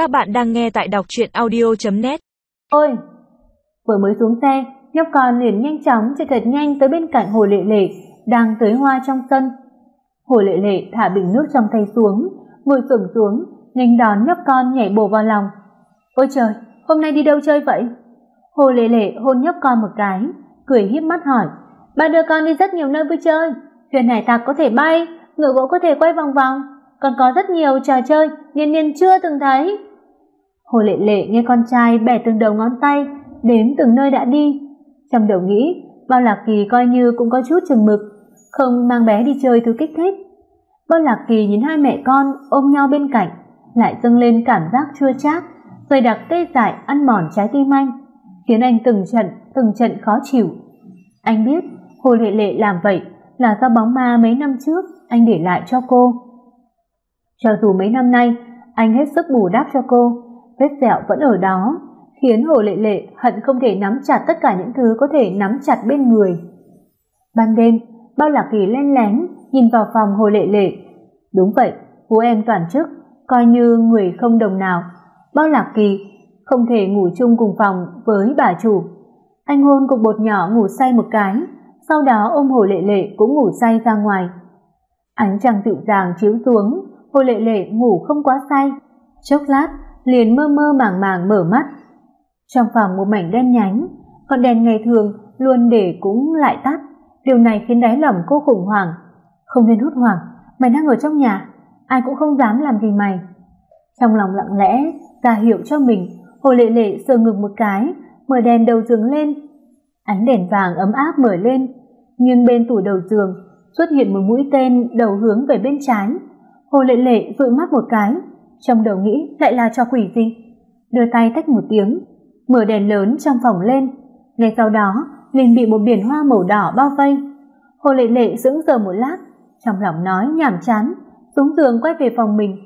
Các bạn đang nghe tại đọc truyện audio.net Ôi! Vừa mới xuống xe, nhóc con liền nhanh chóng chạy thật nhanh tới bên cạnh Hồ Lệ Lệ đang tưới hoa trong sân. Hồ Lệ Lệ thả bình nước trong tay xuống, ngồi xổm xuống, nghênh đón nhóc con nhảy bổ vào lòng. Ôi trời, hôm nay đi đâu chơi vậy? Hồ Lệ Lệ hôn nhóc con một cái, cười hiếp mắt hỏi, ba đưa con đi rất nhiều nơi vui chơi, thuyền hải tặc có thể bay, ngựa gỗ có thể quay vòng vòng, còn có rất nhiều trò chơi niên niên chưa từng thấy. Hồ Lệ Lệ nghe con trai bẻ từng đầu ngón tay, đếm từng nơi đã đi, trong đầu nghĩ, Bao Lạc Kỳ coi như cũng có chút chừng mực, không mang bé đi chơi thứ kích thích. Bao Lạc Kỳ nhìn hai mẹ con ôm nhau bên cạnh, lại dâng lên cảm giác chua chát, dày đặc tê dại ăn mòn trái tim anh, khiến anh từng trận từng trận khó chịu. Anh biết Hồ Lệ Lệ làm vậy là do bóng ma mấy năm trước anh để lại cho cô. Cho dù mấy năm nay anh hết sức bù đắp cho cô, vết sẹo vẫn ở đó, khiến Hồ Lệ Lệ hận không thể nắm chặt tất cả những thứ có thể nắm chặt bên người. Ban đêm, Bao Lạc Kỳ len lén nhìn vào phòng Hồ Lệ Lệ. Đúng vậy, cô em toàn chức, coi như người không đồng nào. Bao Lạc Kỳ không thể ngủ chung cùng phòng với bà chủ. Anh hôn cục bột nhỏ ngủ say một cái, sau đó ôm Hồ Lệ Lệ cũng ngủ say ra ngoài. Ánh trăng dịu dàng chiếu xuống, Hồ Lệ Lệ ngủ không quá say, chốc lát liền mơ mơ màng màng mở mắt. Trong phòng một mảnh đen nhánh, còn đèn ngày thường luôn để cũng lại tắt, điều này khiến đáy lòng cô khủng hoảng. Không nên hốt hoảng, mày đang ở trong nhà, ai cũng không dám làm gì mày. Trong lòng lặng lẽ, ra hiệu cho mình, Hồ Lệ Lệ sờ ngực một cái, mở đèn đầu giường lên. Ánh đèn vàng ấm áp mở lên, nhưng bên tủ đầu giường xuất hiện một mũi tên đầu hướng về bên trái. Hồ Lệ Lệ dụi mắt một cái, trong đầu nghĩ lại là cho quỷ gì. Đưa tay tách một tiếng, mở đèn lớn trong phòng lên, ngay sau đó liền bị một biển hoa màu đỏ bao vây. Hồ Lệ Lệ sững sờ một lát, trong lòng nói nhảm chán, xuống giường quay về phòng mình.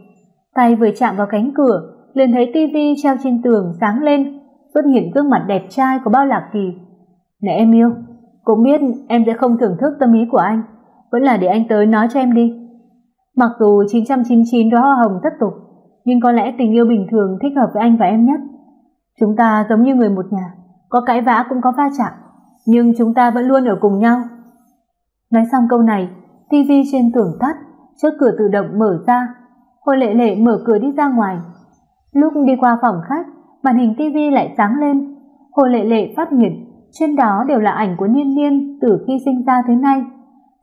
Tay vừa chạm vào cánh cửa, liền thấy tivi treo trên tường sáng lên, xuất hiện gương mặt đẹp trai của Bao Lạc Kỳ. nè em yêu, cũng biết em sẽ không thưởng thức tâm ý của anh, vẫn là để anh tới nói cho em đi." Mặc dù 999 đóa hoa hồng thất tục, nhưng có lẽ tình yêu bình thường thích hợp với anh và em nhất. Chúng ta giống như người một nhà, có cãi vã cũng có va chạm, nhưng chúng ta vẫn luôn ở cùng nhau. Nói xong câu này, tivi trên tường tắt, trước cửa tự động mở ra. Hồi lệ lệ mở cửa đi ra ngoài. Lúc đi qua phòng khách, màn hình tivi lại sáng lên. Hồ lệ lệ phát hiện trên đó đều là ảnh của Niên Niên từ khi sinh ra tới nay.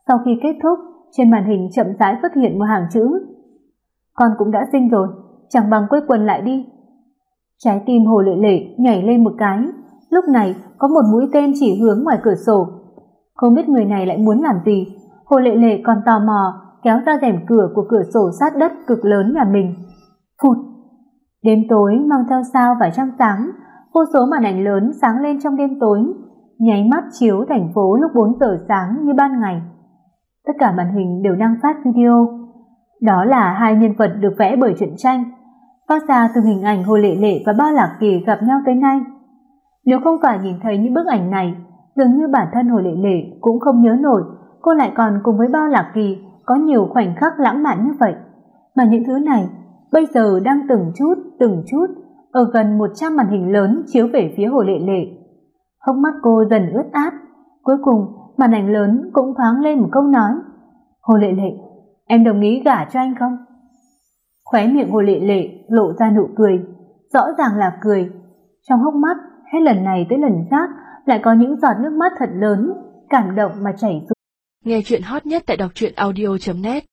Sau khi kết thúc, trên màn hình chậm rãi xuất hiện một hàng chữ. Con cũng đã sinh rồi, chẳng bằng quây quần lại đi. Trái tim Hồ Lệ Lệ nhảy lên một cái, lúc này có một mũi tên chỉ hướng ngoài cửa sổ. Không biết người này lại muốn làm gì, Hồ Lệ Lệ còn tò mò kéo ra rèm cửa của cửa sổ sát đất cực lớn nhà mình. Phụt! Đêm tối mang theo sao và trăng sáng, vô số màn ảnh lớn sáng lên trong đêm tối, nháy mắt chiếu thành phố lúc 4 giờ sáng như ban ngày. Tất cả màn hình đều đang phát video. Đó là hai nhân vật được vẽ bởi truyện tranh, phát ra từ hình ảnh Hồ Lệ Lệ và Ba Lạc Kỳ gặp nhau tới nay. Nếu không phải nhìn thấy những bức ảnh này, dường như bản thân Hồ Lệ Lệ cũng không nhớ nổi cô lại còn cùng với Bao Lạc Kỳ có nhiều khoảnh khắc lãng mạn như vậy. Mà những thứ này bây giờ đang từng chút, từng chút ở gần 100 màn hình lớn chiếu về phía Hồ Lệ Lệ. Hốc mắt cô dần ướt át, cuối cùng màn ảnh lớn cũng thoáng lên một câu nói. Hồ Lệ Lệ, em đồng ý gả cho anh không? Khóe miệng Hồ Lệ Lệ lộ ra nụ cười, rõ ràng là cười. Trong hốc mắt, hết lần này tới lần khác lại có những giọt nước mắt thật lớn, cảm động mà chảy xuống. Nghe chuyện hot nhất tại đọc truyện audio.net